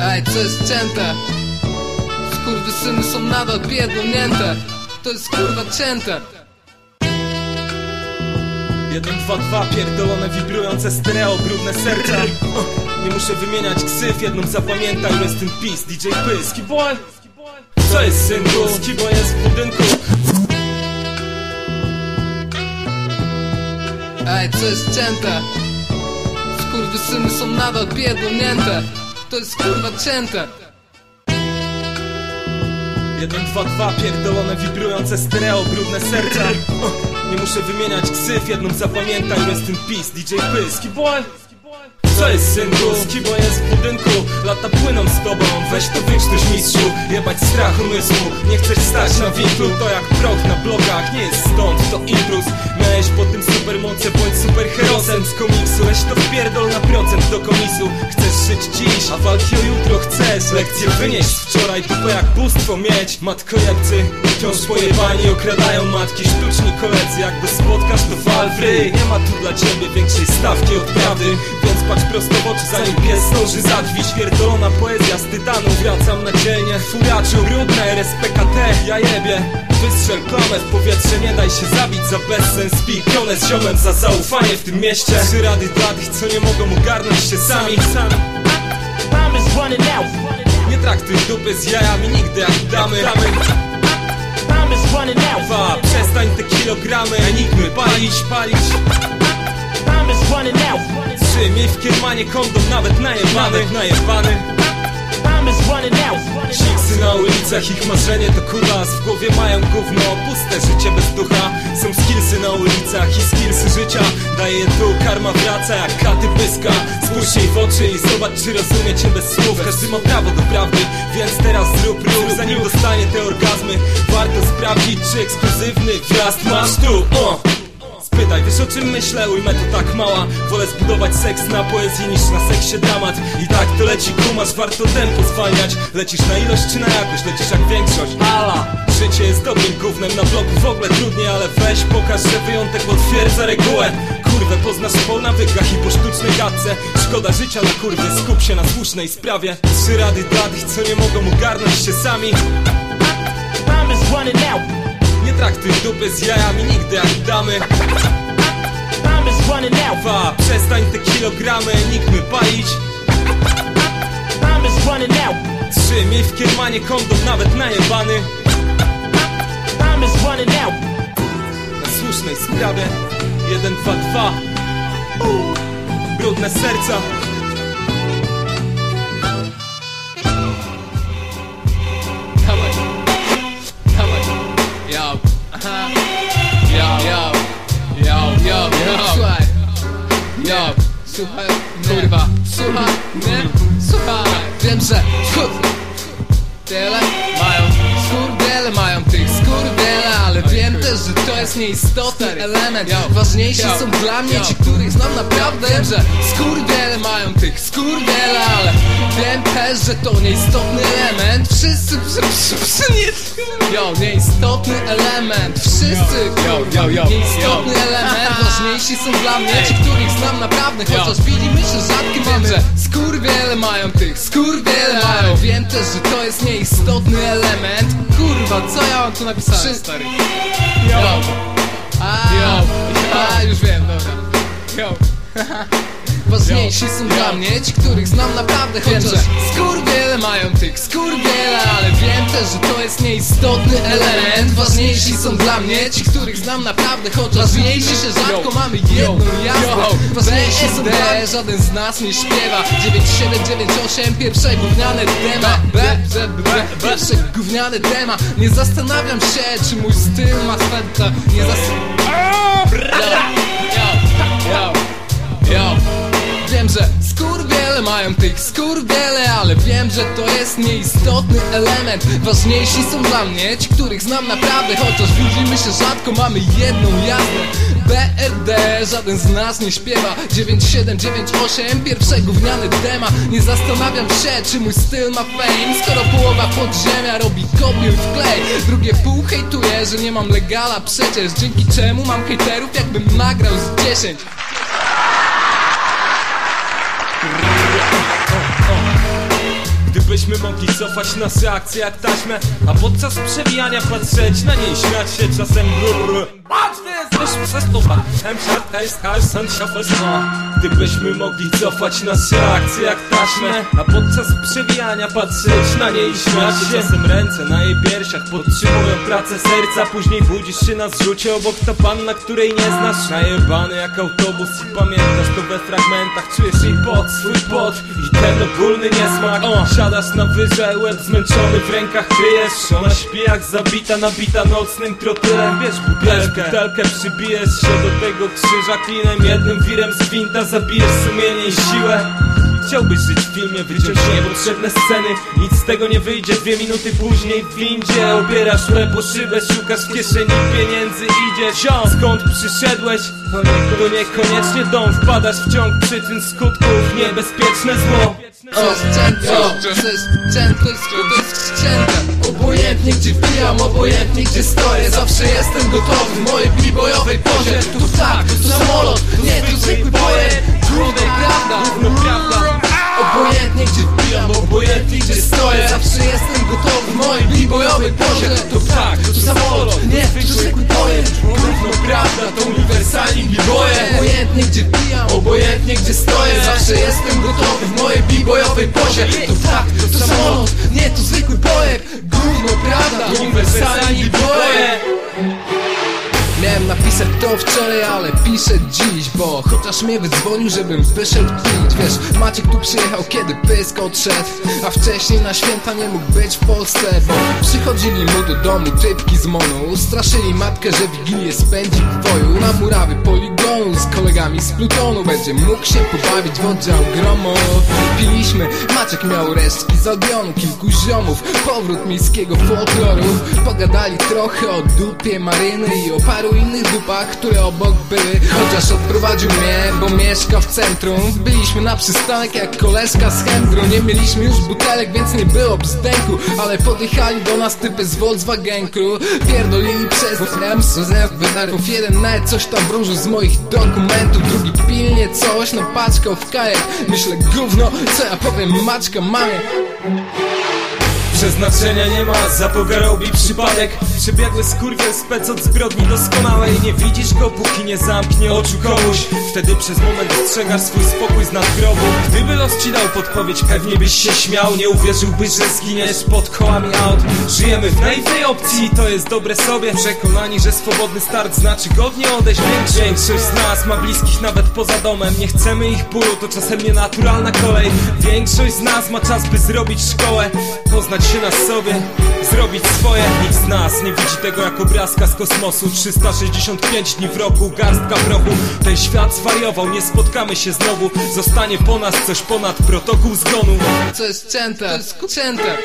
Ej, co jest cięte? Skurwysyny są nadal pierdolnięte To jest kurwa cięte Jeden, dwa, dwa, pierdolone, wibrujące stereo, brudne serca Nie muszę wymieniać ksyw, jedną zapamiętaj, rest in peace, DJ Pyski boy Co jest synku? Skibo jest w budynku Ej, co jest cięte? Skurwysyny są nadal pierdolnięte To jest kurwa cięte Jeden, dwa, dwa, pierdolone, wibrujące stereo, brudne serca. Nie muszę wymieniać ksyw, jedną zapamiętaj, rest in peace, DJ Pyski boy jest synku? Skibo jest w budynku. Lata płyną z tobą. Weź to wycztuś mistrzu. Jebać strach umysłu. Nie chcesz stać na winklu. To jak proch na blokach. Nie jest stąd, to intruz. Miałeś po tym supermoce Bądź superherosem. Z komiksu Weź to wpierdol na procent do komisu. Chcesz żyć dziś, a walki o jutro chcesz. Lekcje wynieść z wczoraj Dupę jak bóstwo mieć. Matko jebcy Wciąż pojebani okradają matki. Sztuczni koledzy Jak go spotkasz to wal w ryj. Nie ma tu dla ciebie większej stawki od prawdy Patrz prosto w oczy zanim pies zdąży zadrzwić Pierdolona poezja z tytanu Wracam na dzielnie Furiaczu, brudne RSPKT Ja jebie. Wystrzel klamę w powietrze Nie daj się zabić za bezsens. Pijkione z ziomem za zaufanie w tym mieście. Trzy rady dla tych co nie mogą ogarnąć się sami. Nie traktuj dupy z jajami nigdy jak damy. Dwa, przestań te kilogramy Enigmy palić, palić. Time is running out. Trzy, miej w kiermanie kondom nawet najebany. Najebany. Out. Siksy na ulicach, ich marzenie to kulas W głowie mają gówno, puste życie bez ducha. Są skillsy na ulicach i skillsy życia. Daje tu, karma wraca jak katy pyska. Spójrz jej w oczy i zobacz czy rozumie cię bez słów. Każdy ma prawo do prawdy, więc teraz zrób ruch Zanim dostanie te orgazmy. Warto sprawdzić czy ekskluzywny wjazd masz tu. O! Wiesz o czym myślę? Ujmę to tak mała. Wolę zbudować seks na poezji niż na seksie dramat. I tak to leci kumasz, warto tempo zwalniać Lecisz na ilość czy na jakość? Lecisz jak większość. Ala! Życie jest dobrym gównem, na bloku w ogóle trudniej Ale weź pokaż, że wyjątek potwierdza regułę. Kurwę poznasz po nawykach i po sztucznej gadce. Szkoda życia na kurwy, skup się na słusznej sprawie. Trzy rady dla tych, co nie mogą ogarnąć się sami. Nie traktuj dupy z jajami nigdy jak damy Time is running out. Dwa, przestań te kilogramy, enigmy palić. Time is running out. Trzy, miej w kiermanie kondom nawet najebany. Time is running out. Na słusznej sprawie. Jeden, dwa, dwa. Brudne serca. Dawaj. Dawaj. Yo Aha Yo Słuchaj Kurwa Słuchaj Nie Słuchaj Wiem, że Tyle mają Skurdele mają tych skurdele Ale wiem też, że to jest nieistotny element. Ważniejsi są dla mnie ci, których znam naprawdę. Wiem, że skurdele mają tych skurdele Ale wiem też, że to nieistotny element. Wszyscy przy, przy, przy nie Yo, nieistotny element. Wszyscy kurwa Nieistotny element Ważniejsi są dla mnie ci, których znam naprawdę Chociaż widzimy się rzadko Wiem, że skurwiele mają tych Skurwiele mają. Wiem też, że to jest nieistotny element. Kurwa, co ja mam tu napisałem, stary? Yo A, Yo A, już wiem, dobra. Yo Ważniejsi są dla mnie ci, których znam naprawdę Chociaż skurwiele mają tych skurwiele Ale wiem też, że to jest nieistotny element. Ważniejsi są dla mnie ci, których znam naprawdę Chociaż ważniejsi się rzadko mamy jedną jasną Ważniejsi są dla mnie, żaden z nas nie śpiewa. 9798, pierwsze gówniane tema. B, B, B, pierwsze gówniane tema Nie zastanawiam się, czy mój styl ma feta Nie zastanawiam wiem, że to jest nieistotny element. Ważniejsi są dla mnie ci, których znam naprawdę. Chociaż widzimy się rzadko, mamy jedną jazdę. BRD, żaden z nas nie śpiewa. 9798, pierwsze gówniane dema Nie zastanawiam się, czy mój styl ma fame Skoro połowa podziemia robi kopiuj w klej Drugie pół hejtuje, że nie mam legala. Przecież Dzięki czemu mam hejterów, jakbym nagrał z 10 Gdybyśmy mogli cofać nasze akcje jak taśmę A podczas przewijania patrzeć na niej śmiać się czasem brr Też przez to patem się jest kalsan Gdybyśmy mogli cofać nasze akcje jak taśmę A podczas przewijania patrzeć na niej i śmiać się. Czasem ręce na jej piersiach podtrzymują pracę serca Później budzisz się na zrzucie obok ta panna, której nie znasz. Najebany jak autobus i pamiętasz to we fragmentach Czujesz jej pot, swój pot i ten ogólny niesmak. O, Siadasz na wyżej, łeb zmęczony w rękach kryjesz. Ona śpi jak zabita, nabita nocnym trotylem Bierz butelkę, butelkę przybijesz się do tego krzyża klinem Jednym wirem z winda zabijesz sumienie i siłę Chciałbyś żyć w filmie, wyciąć niepotrzebne sceny Nic z tego nie wyjdzie, dwie minuty później w windzie Obierasz łeb o szybę, szukasz w kieszeni pieniędzy Idziesz, Ziom, skąd przyszedłeś? To, nie, to niekoniecznie dom, wpadasz w ciąg przyczyn skutków Niebezpieczne zło To jest cięte, Obojętnie gdzie wbijam, obojętnie gdzie stoję. Zawsze jestem gotowy w mojej b-boyowej pozie. Tu tak, tu samolot, nie tu zwykły pojeb Gówno prawda, prawda. Obojętnie gdzie wbijam, obojętnie gdzie stoję. Zawsze jestem gotowy w mojej b-boyowej pozie. Tu tak, tu samolot, nie tu zwykły pojeb Gówno prawda, to uniwersalni b-boye Obojętnie gdzie wbijam, obojętnie gdzie stoję. Zawsze jestem gotowy w mojej b-boyowej pozie. Tu tak, tu samolot, nie tu zwykły pojeb Gówno prawda, uniwersalni napisać to wczoraj, ale piszę dziś Bo chociaż mnie wydzwonił, żebym wyszedł pić. Wiesz, Maciek tu przyjechał, kiedy pysk odszedł A wcześniej na święta nie mógł być w Polsce Bo przychodzili mu do domu typki z monu Straszyli matkę, że Wigilię spędzi w boju Na murawy poligonu. Z kolegami z plutonu Będzie mógł się pobawić w oddział gromu Piliśmy, Maciek miał resztki z Odeonu Kilku ziomów, powrót miejskiego folkloru. Pogadali trochę o dupie Maryny i o paru innych dupach, które obok były Chociaż odprowadził mnie, bo mieszka w centrum. Byliśmy na przystanek jak koleżka z Hendru. Nie mieliśmy już butelek, więc nie było bzdęku Ale podjechali do nas typy z Volkswagenku. Pierdolili przez Wydarów jeden nawet coś tam wróżył z moich dokumentów. Drugi pilnie coś napaczkał w kajek Myślę gówno, co ja powiem Maczka mamie Przeznaczenia nie ma, zapoga robi przypadek. Przebiegły skurwiel spec od zbrodni doskonałej. Nie widzisz go, póki nie zamknie oczu komuś. Wtedy przez moment dostrzegasz swój spokój z nadgrobu. Gdyby los ci dał podpowiedź, pewnie byś się śmiał. Nie uwierzyłbyś, że zginiesz pod kołami aut. Żyjemy w naiwnej opcji, to jest dobre sobie. Przekonani, że swobodny start znaczy godnie odejść. Większość z nas ma bliskich nawet poza domem. Nie chcemy ich bólu, to czasem nienaturalna kolej. Większość z nas ma czas, by zrobić szkołę Poznać się na sobie, zrobić swoje. Nikt z nas nie widzi tego jak obrazka z kosmosu. 365 dni w roku, garstka prochu Ten świat zwariował, nie spotkamy się znowu. Zostanie po nas coś ponad protokół zgonu. Co jest cięte, to jest cięte